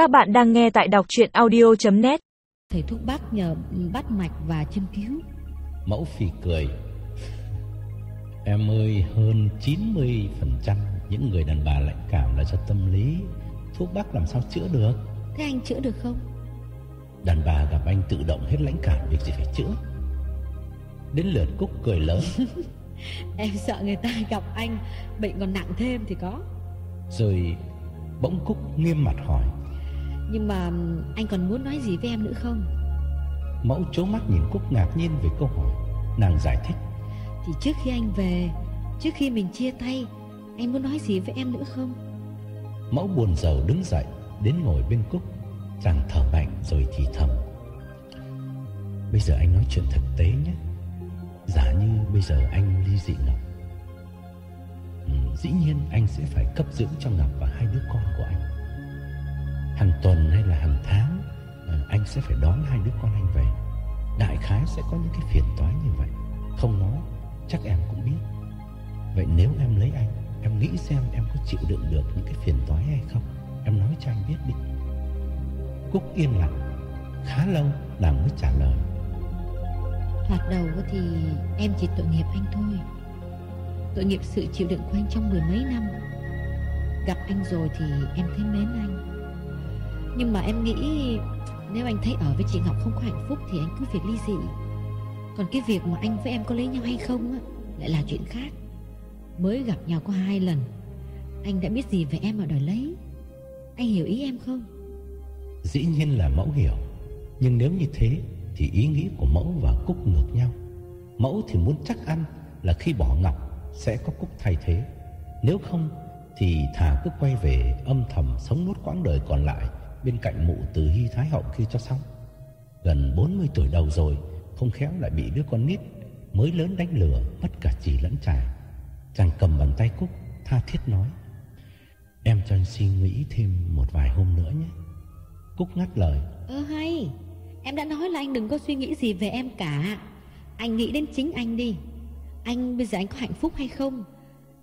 Các bạn đang nghe tại đọc chuyện audio.net Thầy thuốc bắc nhờ bắt mạch và châm cứu. Mẫu phì cười. Em ơi hơn 90% những người đàn bà lạnh cảm là do tâm lý. Thuốc bắc làm sao chữa được? Thế anh chữa được không? Đàn bà gặp anh tự động hết lãnh cảm Việc gì phải chữa? Đến lượt Cúc cười lớn. Em sợ người ta gặp anh Bệnh còn nặng thêm thì có. Rồi bỗng Cúc nghiêm mặt hỏi Nhưng mà anh còn muốn nói gì với em nữa không? Mẫu chố mắt nhìn Cúc ngạc nhiên về câu hỏi. Nàng giải thích. Thì trước khi anh về Trước khi mình chia tay Anh muốn nói gì với em nữa không? Mẫu buồn rầu đứng dậy Đến ngồi bên Cúc. Chàng thở mạnh rồi thì thầm. Bây giờ anh nói chuyện thực tế nhé. Giả như bây giờ anh ly dị Ngọc ừ, Dĩ nhiên anh sẽ phải cấp dưỡng cho Ngọc và hai đứa con Hàng tuần hay là hàng tháng ờ, Anh sẽ phải đón hai đứa con anh về. Đại khái sẽ có những cái phiền toái như vậy. Không nói, Chắc em cũng biết. Vậy nếu em lấy anh, Em nghĩ xem em có chịu đựng được những cái phiền toái hay không? Em nói cho anh biết đi. Cúc yên lặng. Khá lâu nàng mới trả lời. Thoạt đầu thì em chỉ tội nghiệp anh thôi. Tội nghiệp sự chịu đựng của anh trong mười mấy năm. Gặp anh rồi thì em thấy mến anh. Nhưng mà em nghĩ Nếu anh thấy ở với chị Ngọc không có hạnh phúc Thì anh cứ việc ly dị. Còn cái việc mà anh với em có lấy nhau hay không á, Lại là chuyện khác. Mới gặp nhau có hai lần Anh đã biết gì về em mà đòi lấy? Anh hiểu ý em không? Dĩ nhiên là mẫu hiểu. Nhưng nếu như thế Thì ý nghĩ của mẫu và Cúc ngược nhau. Mẫu thì muốn chắc ăn Là khi bỏ Ngọc Sẽ có Cúc thay thế. Nếu không thì thà cứ quay về âm thầm Sống nốt quãng đời còn lại. Bên cạnh mụ từ Hy Thái Hậu kia cho xong. Gần 40 tuổi đầu rồi, Không khéo lại bị đứa con nít Mới lớn đánh lừa, Mất cả chỉ lẫn trải Chàng cầm bàn tay Cúc, Tha thiết nói, Em cho anh suy nghĩ thêm một vài hôm nữa nhé. Cúc ngắt lời, Ơ, hay. Em đã nói là anh đừng có suy nghĩ gì về em cả. Anh nghĩ đến chính anh đi. Anh bây giờ anh có hạnh phúc hay không?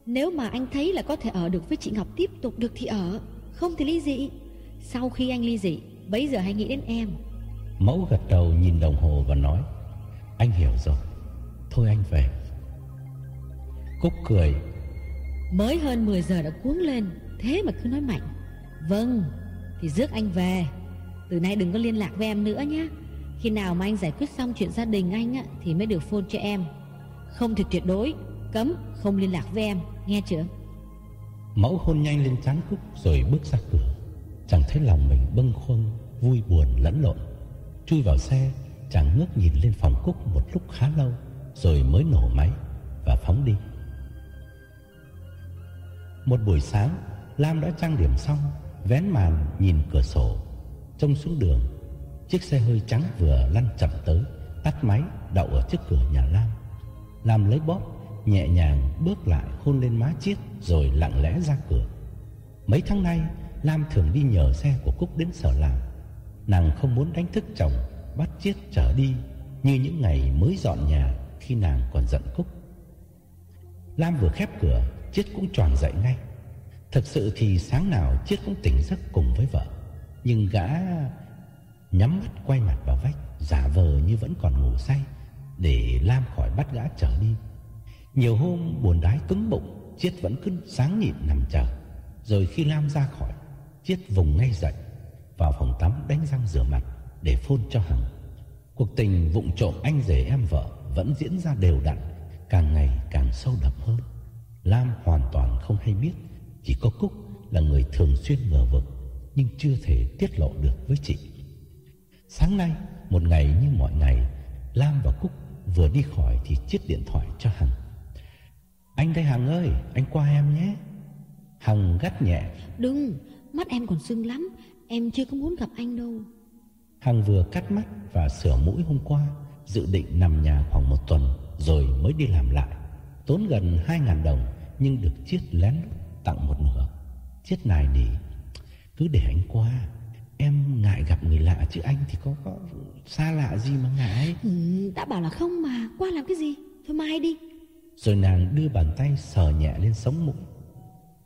Nếu mà anh thấy là có thể ở được với chị Ngọc tiếp tục được thì ở. Không thì ly dị. Sau khi anh ly dị Bấy giờ hãy nghĩ đến em. Mẫu gật đầu nhìn đồng hồ và nói Anh hiểu rồi. Thôi anh về. Cúc cười Mới hơn 10 giờ đã cuống lên Thế mà cứ nói mạnh Vâng Thì rước anh về. Từ nay đừng có liên lạc với em nữa nhé. Khi nào mà anh giải quyết xong chuyện gia đình anh á, Thì mới được phone cho em. Không thì tuyệt đối Cấm không liên lạc với em Nghe chưa? Mẫu hôn nhanh lên trán Cúc rồi bước ra cửa Chẳng thấy lòng mình bâng khuâng, Vui buồn, lẫn lộn. Chui vào xe, Chàng ngước nhìn lên phòng Cúc một lúc khá lâu, Rồi mới nổ máy Và phóng đi. Một buổi sáng, Lam đã trang điểm xong, Vén màn, nhìn cửa sổ, Trông xuống đường. Chiếc xe hơi trắng vừa lăn chậm tới, Tắt máy, đậu ở trước cửa nhà Lam. Lam lấy bóp, Nhẹ nhàng bước lại, hôn lên má chiếc, Rồi lặng lẽ ra cửa. Mấy tháng nay Lam thường đi nhờ xe của Cúc đến sở làm Nàng không muốn đánh thức chồng, Bắt Chiết trở đi, Như những ngày mới dọn nhà Khi nàng còn giận Cúc. Lam vừa khép cửa Chiết cũng tròn dậy ngay. Thật sự thì sáng nào Chiết cũng tỉnh giấc cùng với vợ, Nhưng gã nhắm mắt quay mặt vào vách, Giả vờ như vẫn còn ngủ say, Để Lam khỏi bắt gã trở đi. Nhiều hôm buồn đái cứng bụng Chiết vẫn cứ sáng nhịn nằm chờ, Rồi khi Lam ra khỏi Chiết vùng ngay dậy, Vào phòng tắm đánh răng rửa mặt Để phun cho Hằng. Cuộc tình vụng trộm anh rể em vợ Vẫn diễn ra đều đặn, Càng ngày càng sâu đậm hơn. Lam hoàn toàn không hay biết, Chỉ có Cúc là người thường xuyên ngờ vực, Nhưng chưa thể tiết lộ được với chị. Sáng nay, Một ngày như mọi ngày, Lam và Cúc vừa đi khỏi Thì chiếc điện thoại cho Hằng. Anh đây Hằng ơi, Anh qua em nhé. Hằng gắt nhẹ. Đừng Mắt em còn sưng lắm Em chưa có muốn gặp anh đâu. Hằng vừa cắt mắt và sửa mũi hôm qua Dự định nằm nhà khoảng một tuần Rồi mới đi làm lại. Tốn gần 2.000 đồng Nhưng được Chiết lén tặng một nửa. Chiết này nỉ Cứ để anh qua. Em ngại gặp người lạ chứ anh thì có, có xa lạ gì mà ngại? Ừ, Đã bảo là không mà Qua làm cái gì? Thôi mai đi. Rồi nàng đưa bàn tay sờ nhẹ lên sống mũi.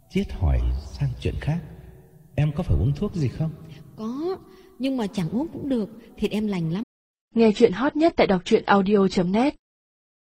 Chiết hỏi sang chuyện khác Em có phải uống thuốc gì không Có, nhưng mà chẳng uống cũng được, thịt em lành lắm. Nghe chuyện hot nhất tại đọc truyện audio.net